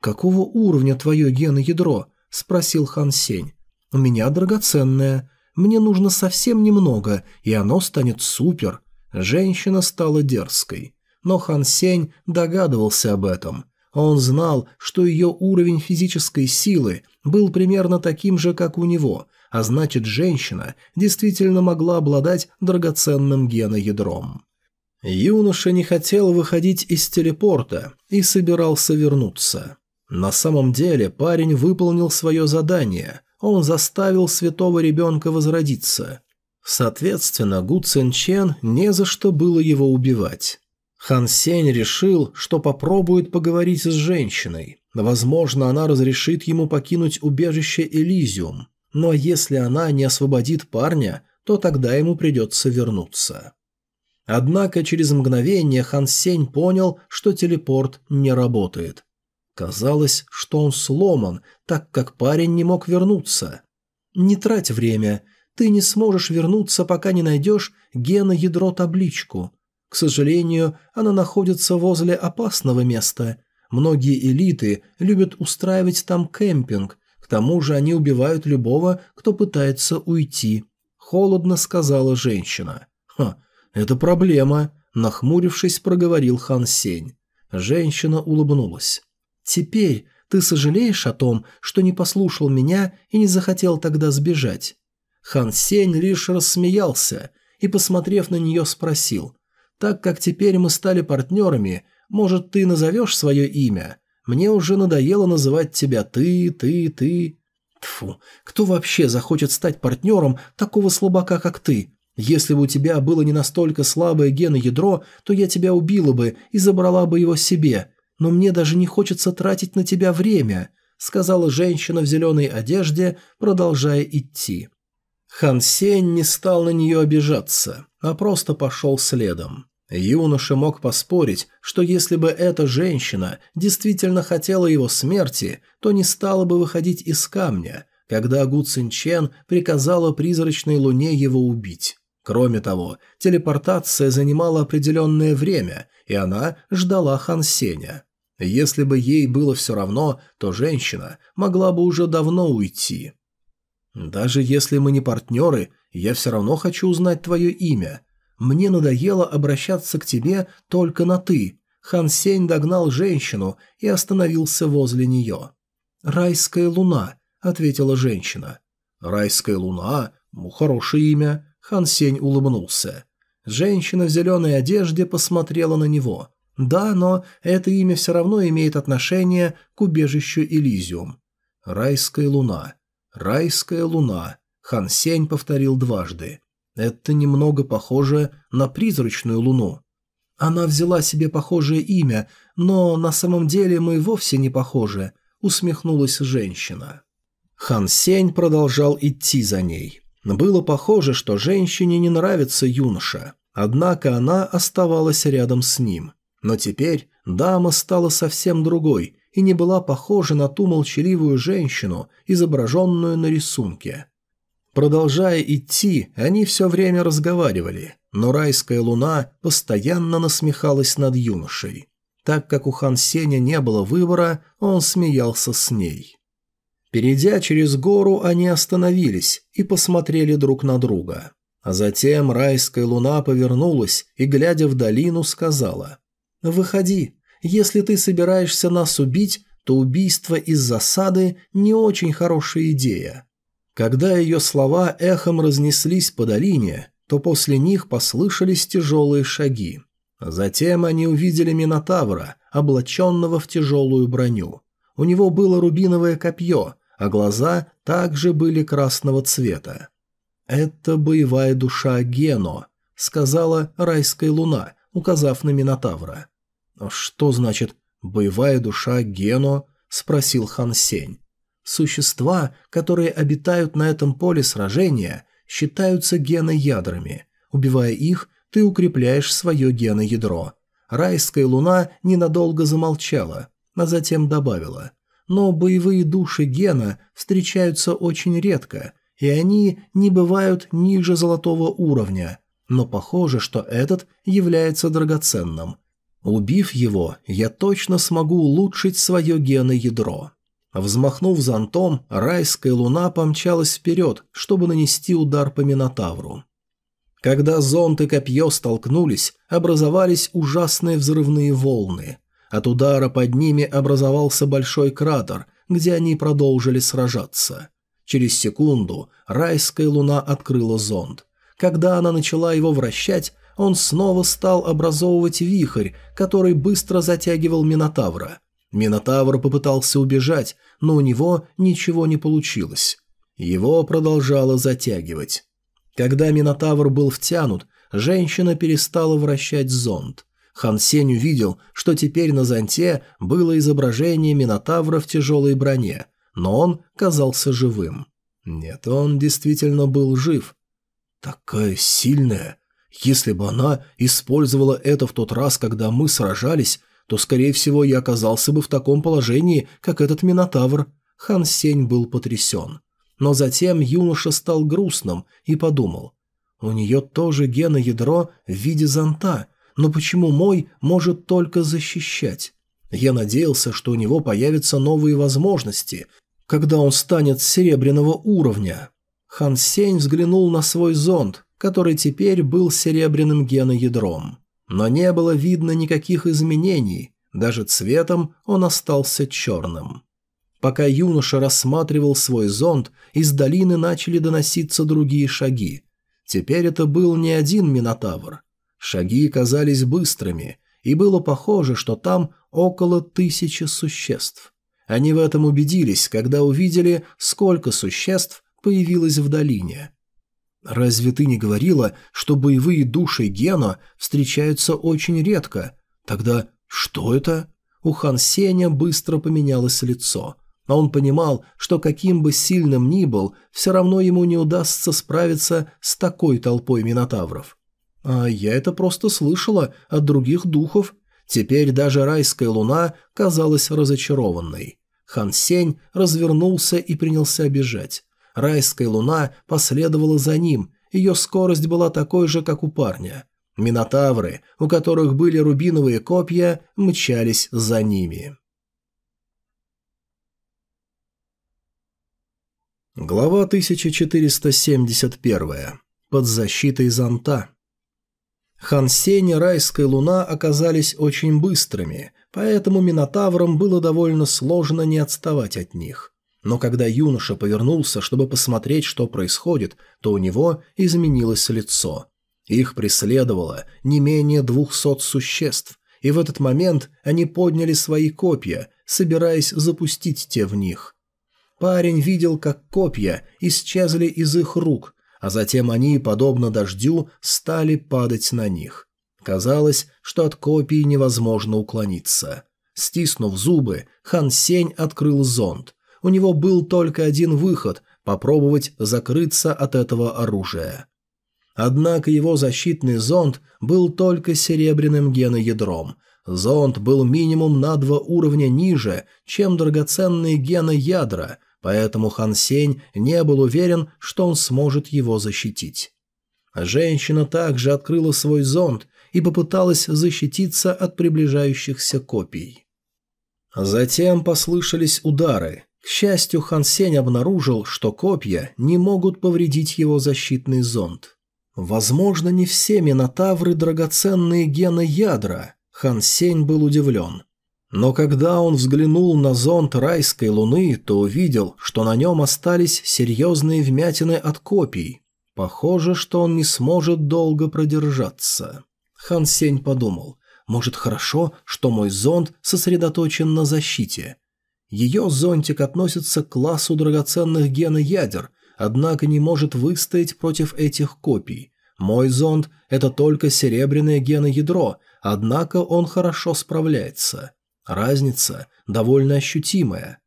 «Какого уровня твое геноядро?» – спросил Хан Сень. «У меня драгоценное. Мне нужно совсем немного, и оно станет супер». Женщина стала дерзкой. Но Хан Сень догадывался об этом. Он знал, что ее уровень физической силы был примерно таким же, как у него, а значит женщина действительно могла обладать драгоценным геноядром. Юноша не хотел выходить из телепорта и собирался вернуться. На самом деле парень выполнил свое задание, он заставил святого ребенка возродиться. Соответственно, Гу Цен Чен не за что было его убивать. Хан Сень решил, что попробует поговорить с женщиной. Возможно, она разрешит ему покинуть убежище Элизиум. Но если она не освободит парня, то тогда ему придется вернуться. Однако через мгновение Хан Сень понял, что телепорт не работает. Казалось, что он сломан, так как парень не мог вернуться. «Не трать время. Ты не сможешь вернуться, пока не найдешь геноядро-табличку. К сожалению, она находится возле опасного места. Многие элиты любят устраивать там кемпинг, к тому же они убивают любого, кто пытается уйти. Холодно сказала женщина. «Ха, это проблема», – нахмурившись, проговорил Хан Сень. Женщина улыбнулась. «Теперь ты сожалеешь о том, что не послушал меня и не захотел тогда сбежать?» Хан Сень лишь рассмеялся и, посмотрев на нее, спросил. «Так как теперь мы стали партнерами, может, ты назовешь свое имя? Мне уже надоело называть тебя ты, ты, ты». Тфу, кто вообще захочет стать партнером такого слабака, как ты? Если бы у тебя было не настолько слабое геноядро, то я тебя убила бы и забрала бы его себе. Но мне даже не хочется тратить на тебя время», — сказала женщина в зеленой одежде, продолжая идти. Хан Сень не стал на нее обижаться, а просто пошел следом. Юноша мог поспорить, что если бы эта женщина действительно хотела его смерти, то не стала бы выходить из камня, когда Гу Цинчен приказала призрачной луне его убить. Кроме того, телепортация занимала определенное время, и она ждала Хан Сеня. Если бы ей было все равно, то женщина могла бы уже давно уйти. «Даже если мы не партнеры, я все равно хочу узнать твое имя», мне надоело обращаться к тебе только на «ты». Хан Сень догнал женщину и остановился возле нее. «Райская луна», — ответила женщина. «Райская луна? Ну, хорошее имя». Хан Сень улыбнулся. Женщина в зеленой одежде посмотрела на него. «Да, но это имя все равно имеет отношение к убежищу Элизиум». «Райская луна. Райская луна», — Хан Сень повторил дважды. Это немного похоже на призрачную луну. Она взяла себе похожее имя, но на самом деле мы вовсе не похожи, усмехнулась женщина. Хан Сень продолжал идти за ней. Было похоже, что женщине не нравится юноша, однако она оставалась рядом с ним. Но теперь дама стала совсем другой и не была похожа на ту молчаливую женщину, изображенную на рисунке. Продолжая идти, они все время разговаривали, но райская луна постоянно насмехалась над юношей. Так как у Хан Сеня не было выбора, он смеялся с ней. Перейдя через гору, они остановились и посмотрели друг на друга. А затем райская луна повернулась и, глядя в долину, сказала «Выходи, если ты собираешься нас убить, то убийство из засады не очень хорошая идея. Когда ее слова эхом разнеслись по долине, то после них послышались тяжелые шаги. Затем они увидели Минотавра, облаченного в тяжелую броню. У него было рубиновое копье, а глаза также были красного цвета. «Это боевая душа Гено», — сказала райская луна, указав на Минотавра. «Что значит «боевая душа Гено»?» — спросил Хан Сень. Существа, которые обитают на этом поле сражения, считаются геноядрами. Убивая их, ты укрепляешь свое геноядро. Райская луна ненадолго замолчала, а затем добавила. Но боевые души гена встречаются очень редко, и они не бывают ниже золотого уровня. Но похоже, что этот является драгоценным. Убив его, я точно смогу улучшить свое геноядро. Взмахнув зонтом, райская луна помчалась вперед, чтобы нанести удар по Минотавру. Когда зонт и копье столкнулись, образовались ужасные взрывные волны. От удара под ними образовался большой кратер, где они продолжили сражаться. Через секунду райская луна открыла зонд. Когда она начала его вращать, он снова стал образовывать вихрь, который быстро затягивал Минотавра – Минотавр попытался убежать, но у него ничего не получилось. Его продолжало затягивать. Когда Минотавр был втянут, женщина перестала вращать зонт. Хан Сень увидел, что теперь на зонте было изображение Минотавра в тяжелой броне, но он казался живым. Нет, он действительно был жив. Такая сильная. Если бы она использовала это в тот раз, когда мы сражались, то, скорее всего, я оказался бы в таком положении, как этот Минотавр. Хан Сень был потрясен. Но затем юноша стал грустным и подумал. У нее тоже геноядро в виде зонта, но почему мой может только защищать? Я надеялся, что у него появятся новые возможности, когда он станет серебряного уровня. Хан Сень взглянул на свой зонд, который теперь был серебряным геноядром. Но не было видно никаких изменений, даже цветом он остался черным. Пока юноша рассматривал свой зонд, из долины начали доноситься другие шаги. Теперь это был не один Минотавр. Шаги казались быстрыми, и было похоже, что там около тысячи существ. Они в этом убедились, когда увидели, сколько существ появилось в долине. «Разве ты не говорила, что боевые души Гена встречаются очень редко? Тогда что это?» У Хан Сеня быстро поменялось лицо – а он понимал, что каким бы сильным ни был, все равно ему не удастся справиться с такой толпой минотавров. А я это просто слышала от других духов. Теперь даже райская луна казалась разочарованной. Хан Сень развернулся и принялся бежать. Райская луна последовала за ним, ее скорость была такой же, как у парня. Минотавры, у которых были рубиновые копья, мчались за ними. Глава 1471. Под защитой зонта. Хан Сень и Райская Луна оказались очень быстрыми, поэтому Минотаврам было довольно сложно не отставать от них. Но когда юноша повернулся, чтобы посмотреть, что происходит, то у него изменилось лицо. Их преследовало не менее двухсот существ, и в этот момент они подняли свои копья, собираясь запустить те в них – Парень видел, как копья исчезли из их рук, а затем они, подобно дождю, стали падать на них. Казалось, что от копий невозможно уклониться. Стиснув зубы, Хан Сень открыл зонт. У него был только один выход – попробовать закрыться от этого оружия. Однако его защитный зонт был только серебряным геноядром. Зонт был минимум на два уровня ниже, чем драгоценные геноядра, поэтому Хан Сень не был уверен, что он сможет его защитить. Женщина также открыла свой зонт и попыталась защититься от приближающихся копий. Затем послышались удары. К счастью, Хан Сень обнаружил, что копья не могут повредить его защитный зонт. Возможно, не все минотавры драгоценные гены ядра. Хан Сень был удивлен. Но когда он взглянул на зонт райской луны, то увидел, что на нем остались серьезные вмятины от копий. Похоже, что он не сможет долго продержаться. Хан Сень подумал, может хорошо, что мой зонт сосредоточен на защите. Ее зонтик относится к классу драгоценных геноядер, однако не может выстоять против этих копий. Мой зонт – это только серебряное геноядро, однако он хорошо справляется. Разница довольно ощутимая.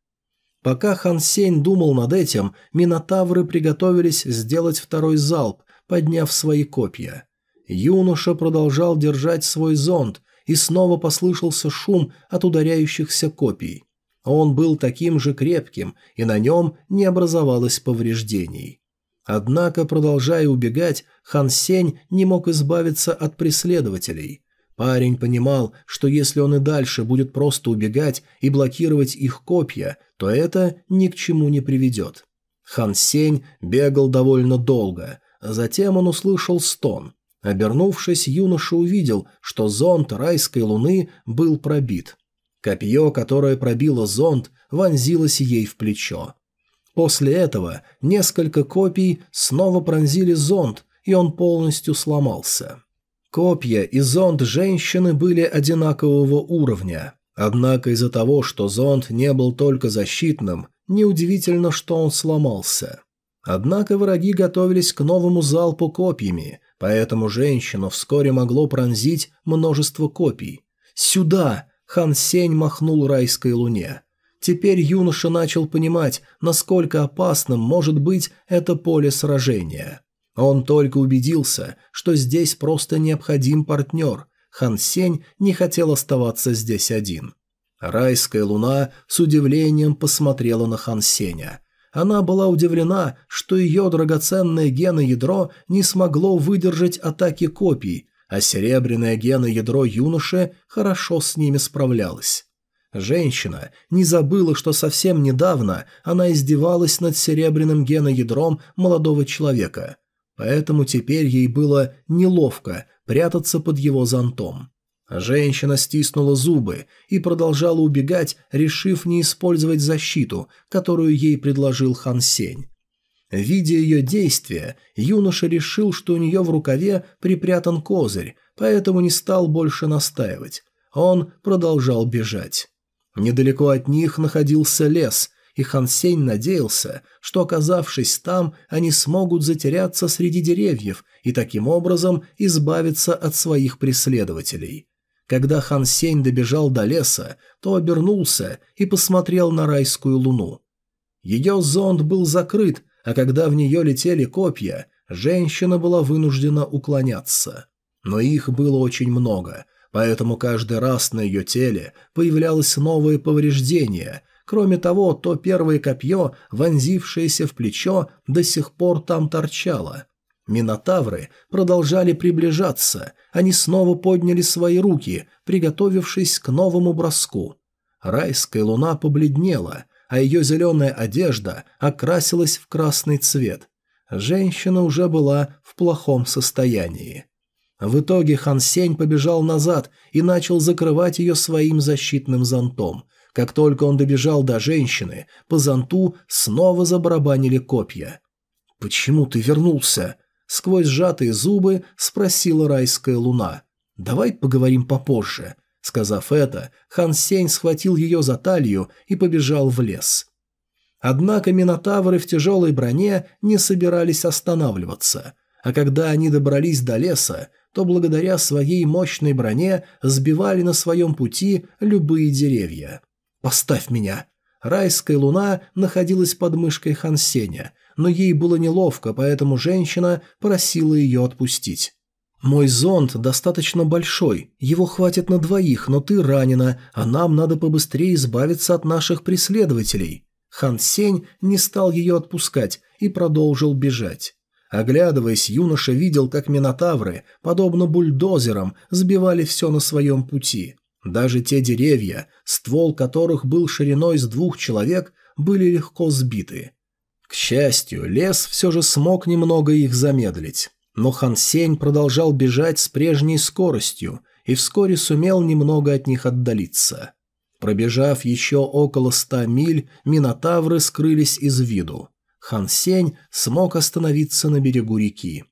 Пока Хан Сень думал над этим, минотавры приготовились сделать второй залп, подняв свои копья. Юноша продолжал держать свой зонт, и снова послышался шум от ударяющихся копий. Он был таким же крепким, и на нем не образовалось повреждений. Однако, продолжая убегать, Хан Сень не мог избавиться от преследователей. Парень понимал, что если он и дальше будет просто убегать и блокировать их копья, то это ни к чему не приведет. Хан Сень бегал довольно долго, затем он услышал стон. Обернувшись, юноша увидел, что зонт райской луны был пробит. Копье, которое пробило зонт, вонзилось ей в плечо. После этого несколько копий снова пронзили зонт, и он полностью сломался. Копья и зонд женщины были одинакового уровня. Однако из-за того, что зонд не был только защитным, неудивительно, что он сломался. Однако враги готовились к новому залпу копьями, поэтому женщину вскоре могло пронзить множество копий. «Сюда!» – Хан Сень махнул райской луне. Теперь юноша начал понимать, насколько опасным может быть это поле сражения. Он только убедился, что здесь просто необходим партнер. Хан Сень не хотел оставаться здесь один. Райская луна с удивлением посмотрела на Хан Сеня. Она была удивлена, что ее драгоценное геноядро не смогло выдержать атаки копий, а серебряное геноядро юноши хорошо с ними справлялось. Женщина не забыла, что совсем недавно она издевалась над серебряным геноядром молодого человека, поэтому теперь ей было неловко прятаться под его зонтом. Женщина стиснула зубы и продолжала убегать, решив не использовать защиту, которую ей предложил Хан Сень. Видя ее действия, юноша решил, что у нее в рукаве припрятан козырь, поэтому не стал больше настаивать. Он продолжал бежать. Недалеко от них находился лес, и Хан Сень надеялся, что, оказавшись там, они смогут затеряться среди деревьев и таким образом избавиться от своих преследователей. Когда Хан Сень добежал до леса, то обернулся и посмотрел на райскую луну. Ее зонд был закрыт, а когда в нее летели копья, женщина была вынуждена уклоняться. Но их было очень много, поэтому каждый раз на ее теле появлялось новое повреждение. Кроме того, то первое копье, вонзившееся в плечо, до сих пор там торчало. Минотавры продолжали приближаться, они снова подняли свои руки, приготовившись к новому броску. Райская луна побледнела, а ее зеленая одежда окрасилась в красный цвет. Женщина уже была в плохом состоянии. В итоге Хан Сень побежал назад и начал закрывать ее своим защитным зонтом. Как только он добежал до женщины, по зонту снова забарабанили копья. «Почему ты вернулся?» Сквозь сжатые зубы спросила райская луна. «Давай поговорим попозже». Сказав это, Хан Сень схватил ее за талию и побежал в лес. Однако минотавры в тяжелой броне не собирались останавливаться, а когда они добрались до леса, то благодаря своей мощной броне сбивали на своем пути любые деревья. «Поставь меня!» Райская луна находилась под мышкой Хансеня, но ей было неловко, поэтому женщина просила ее отпустить. «Мой зонт достаточно большой, его хватит на двоих, но ты ранена, а нам надо побыстрее избавиться от наших преследователей». Хан Сень не стал ее отпускать и продолжил бежать. Оглядываясь, юноша видел, как минотавры, подобно бульдозерам, сбивали все на своем пути. Даже те деревья, ствол которых был шириной с двух человек, были легко сбиты. К счастью, лес все же смог немного их замедлить. Но Хан Сень продолжал бежать с прежней скоростью и вскоре сумел немного от них отдалиться. Пробежав еще около ста миль, минотавры скрылись из виду. Хан Сень смог остановиться на берегу реки.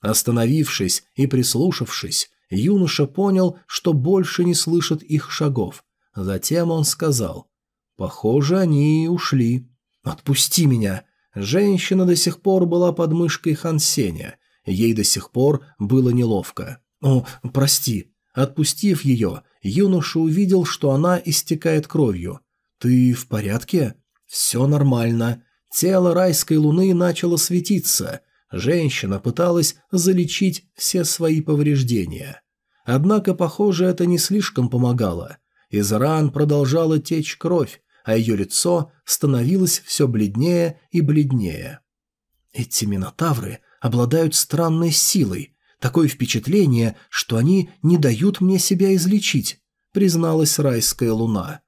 Остановившись и прислушавшись, юноша понял, что больше не слышит их шагов. Затем он сказал, «Похоже, они ушли. Отпусти меня». Женщина до сих пор была под мышкой Хан Сеня. Ей до сих пор было неловко. «О, прости». Отпустив ее, юноша увидел, что она истекает кровью. «Ты в порядке?» «Все нормально. Тело райской луны начало светиться. Женщина пыталась залечить все свои повреждения. Однако, похоже, это не слишком помогало. Из ран продолжала течь кровь, а ее лицо становилось все бледнее и бледнее. Эти минотавры обладают странной силой. Такое впечатление, что они не дают мне себя излечить, призналась райская луна.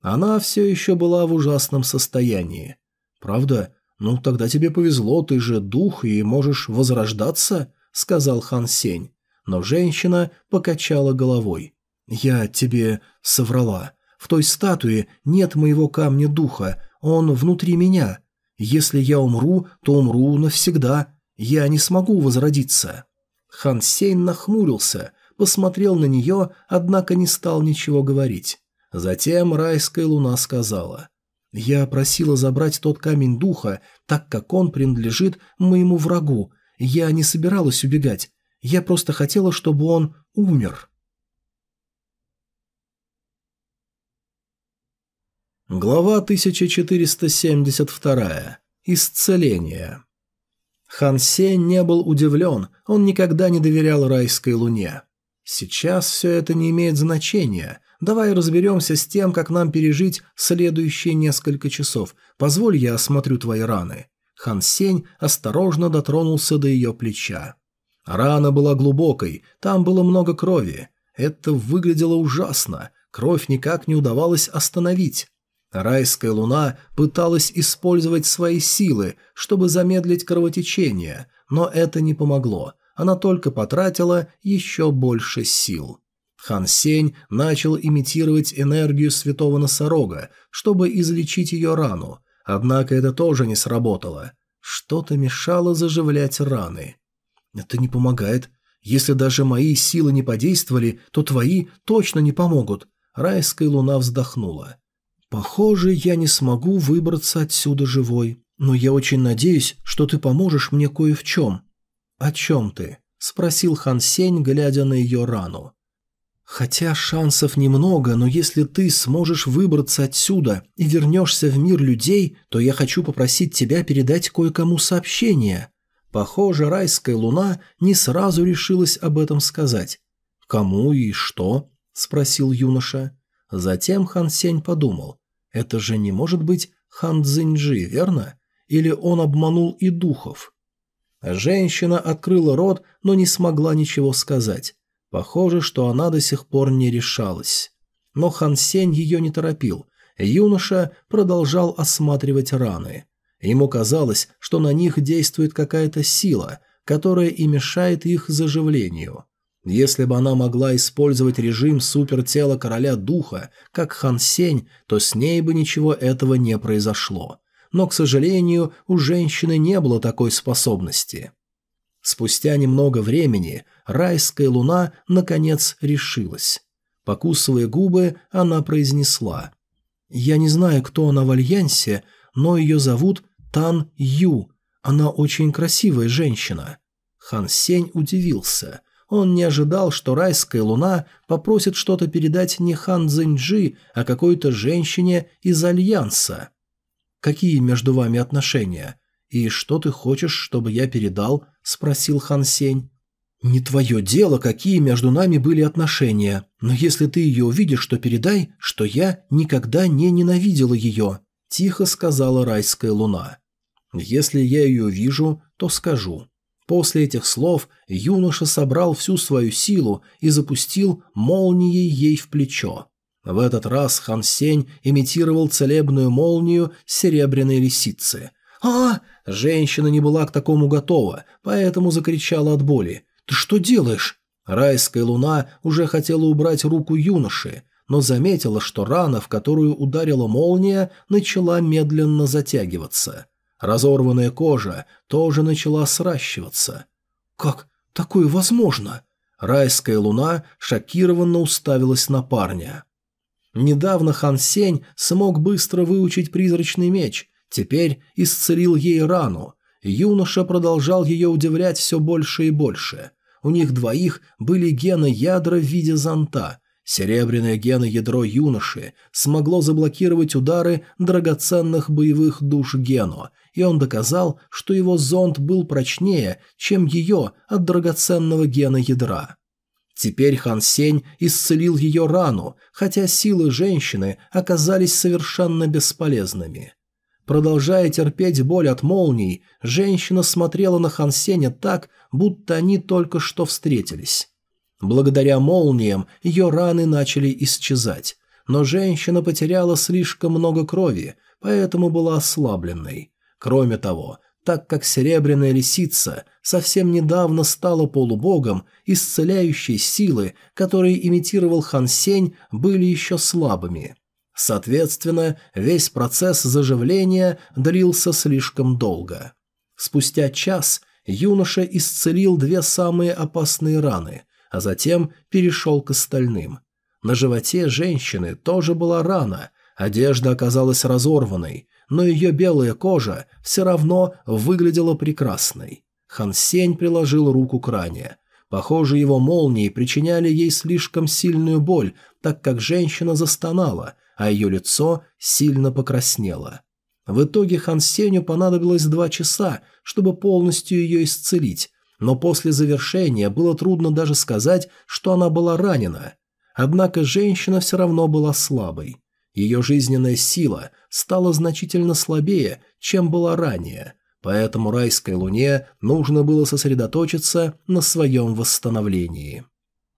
Она все еще была в ужасном состоянии. «Правда? Ну, тогда тебе повезло, ты же дух и можешь возрождаться», — сказал Хан Сень. Но женщина покачала головой. «Я тебе соврала. В той статуе нет моего камня духа, он внутри меня. Если я умру, то умру навсегда. Я не смогу возродиться». Хан Сень нахмурился, посмотрел на нее, однако не стал ничего говорить. Затем райская луна сказала – я просила забрать тот камень духа, так как он принадлежит моему врагу. Я не собиралась убегать. Я просто хотела, чтобы он умер. Глава 1472. Исцеление. Хан Сень не был удивлен, он никогда не доверял райской луне. Сейчас все это не имеет значения. Давай разберемся с тем, как нам пережить следующие несколько часов. Позволь я осмотрю твои раны. Хан Сень осторожно дотронулся до ее плеча. Рана была глубокой, там было много крови. Это выглядело ужасно, кровь никак не удавалось остановить. Райская луна пыталась использовать свои силы, чтобы замедлить кровотечение, но это не помогло, она только потратила еще больше сил. Хан Сень начал имитировать энергию святого носорога, чтобы излечить ее рану, однако это тоже не сработало. Что-то мешало заживлять раны. «Это не помогает. Если даже мои силы не подействовали, то твои точно не помогут». Райская луна вздохнула. «Похоже, я не смогу выбраться отсюда живой, но я очень надеюсь, что ты поможешь мне кое в чем». «О чем ты?» – спросил Хан Сень, глядя на ее рану. «Хотя шансов немного, но если ты сможешь выбраться отсюда и вернешься в мир людей, то я хочу попросить тебя передать кое-кому сообщение». Похоже, райская луна не сразу решилась об этом сказать. «Кому и что?» – спросил юноша. Затем Хан Сень подумал. Это же не может быть Хан Цзиньджи, верно? Или он обманул и духов? Женщина открыла рот, но не смогла ничего сказать. Похоже, что она до сих пор не решалась. Но Хан Сень ее не торопил. Юноша продолжал осматривать раны. Ему казалось, что на них действует какая-то сила, которая и мешает их заживлению. Если бы она могла использовать режим супертела короля духа, как Хан Сень, то с ней бы ничего этого не произошло. Но, к сожалению, у женщины не было такой способности. Спустя немного времени райская луна наконец решилась. Покусывая губы, она произнесла. «Я не знаю, кто она в Альянсе, но ее зовут Тан Ю. Она очень красивая женщина». Хан Сень удивился – он не ожидал, что райская луна попросит что-то передать не Хан Цзиньджи, а какой-то женщине из Альянса. «Какие между вами отношения? И что ты хочешь, чтобы я передал?» – спросил Хан Сень. «Не твое дело, какие между нами были отношения, но если ты ее увидишь, то передай, что я никогда не ненавидела ее», – тихо сказала райская луна. «Если я ее вижу, то скажу. После этих слов юноша собрал всю свою силу и запустил молнией ей в плечо. В этот раз Хан Сень имитировал целебную молнию серебряной лисицы. а Женщина не была к такому готова, поэтому закричала от боли. «Ты что делаешь?» Райская луна уже хотела убрать руку юноши, но заметила, что рана, в которую ударила молния, начала медленно затягиваться. Разорванная кожа тоже начала сращиваться. «Как такое возможно?» Райская луна шокированно уставилась на парня. Недавно Хан Сень смог быстро выучить призрачный меч, теперь исцелил ей рану. Юноша продолжал ее удивлять все больше и больше. У них двоих были гены ядра в виде зонта, Серебряное геноядро юноши смогло заблокировать удары драгоценных боевых душ Гено, и он доказал, что его зонд был прочнее, чем ее от драгоценного геноядра. Теперь Хан Сень исцелил ее рану, хотя силы женщины оказались совершенно бесполезными. Продолжая терпеть боль от молний, женщина смотрела на Хан Сеня так, будто они только что встретились. Благодаря молниям ее раны начали исчезать, но женщина потеряла слишком много крови, поэтому была ослабленной. Кроме того, так как серебряная лисица совсем недавно стала полубогом, исцеляющие силы, которые имитировал Хан Сень, были еще слабыми. Соответственно, весь процесс заживления длился слишком долго. Спустя час юноша исцелил две самые опасные раны – а затем перешел к остальным. На животе женщины тоже была рана, одежда оказалась разорванной, но ее белая кожа все равно выглядела прекрасной. Хан Сень приложил руку к ране. Похоже, его молнии причиняли ей слишком сильную боль, так как женщина застонала, а ее лицо сильно покраснело. В итоге Хан Сеню понадобилось два часа, чтобы полностью ее исцелить, но после завершения было трудно даже сказать, что она была ранена. Однако женщина все равно была слабой. Ее жизненная сила стала значительно слабее, чем была ранее, поэтому райской луне нужно было сосредоточиться на своем восстановлении.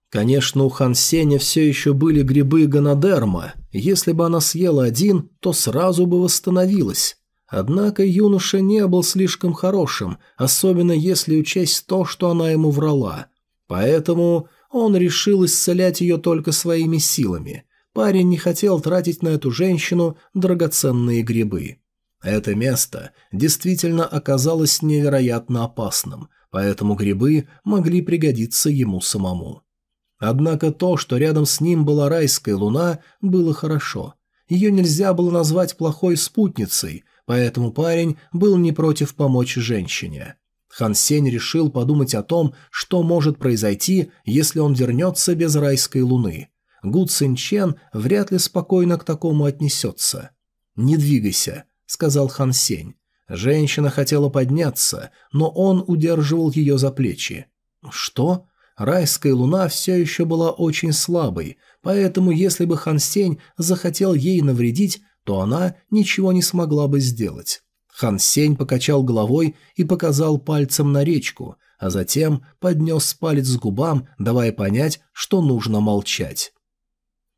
Конечно, у Хан Сеня все еще были грибы гонодерма. Если бы она съела один, то сразу бы восстановилась. Однако юноша не был слишком хорошим, особенно если учесть то, что она ему врала. Поэтому он решил исцелять ее только своими силами. Парень не хотел тратить на эту женщину драгоценные грибы. Это место действительно оказалось невероятно опасным, поэтому грибы могли пригодиться ему самому. Однако то, что рядом с ним была райская луна, было хорошо. Ее нельзя было назвать плохой спутницей, поэтому парень был не против помочь женщине. Хан Сень решил подумать о том, что может произойти, если он вернется без райской луны. Гу Цин Чен вряд ли спокойно к такому отнесется. «Не двигайся», — сказал Хан Сень. Женщина хотела подняться, но он удерживал ее за плечи. «Что?» Райская луна все еще была очень слабой, поэтому если бы Хан Сень захотел ей навредить, то она ничего не смогла бы сделать. Хан Сень покачал головой и показал пальцем на речку, а затем поднес палец к губам, давая понять, что нужно молчать.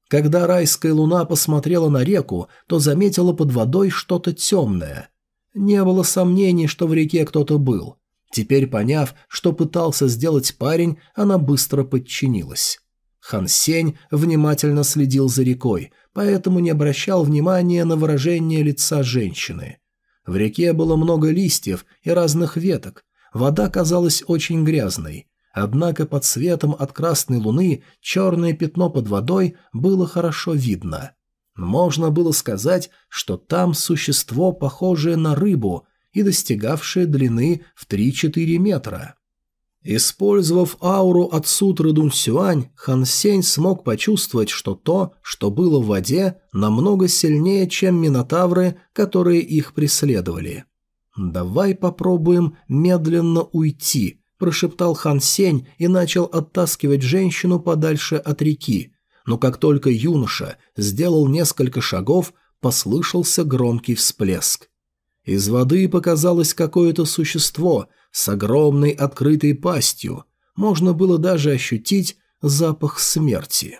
Когда райская луна посмотрела на реку, то заметила под водой что-то темное. Не было сомнений, что в реке кто-то был. Теперь, поняв, что пытался сделать парень, она быстро подчинилась. Хан Сень внимательно следил за рекой, поэтому не обращал внимания на выражение лица женщины. В реке было много листьев и разных веток, вода казалась очень грязной. Однако под светом от красной луны черное пятно под водой было хорошо видно. Можно было сказать, что там существо, похожее на рыбу, и достигавшее длины в 3-4 метра. Использовав ауру от сутры Дунсюань, Хан Сень смог почувствовать, что то, что было в воде, намного сильнее, чем минотавры, которые их преследовали. «Давай попробуем медленно уйти», – прошептал Хан Сень и начал оттаскивать женщину подальше от реки. Но как только юноша сделал несколько шагов, послышался громкий всплеск. Из воды показалось какое-то существо с огромной открытой пастью. Можно было даже ощутить запах смерти.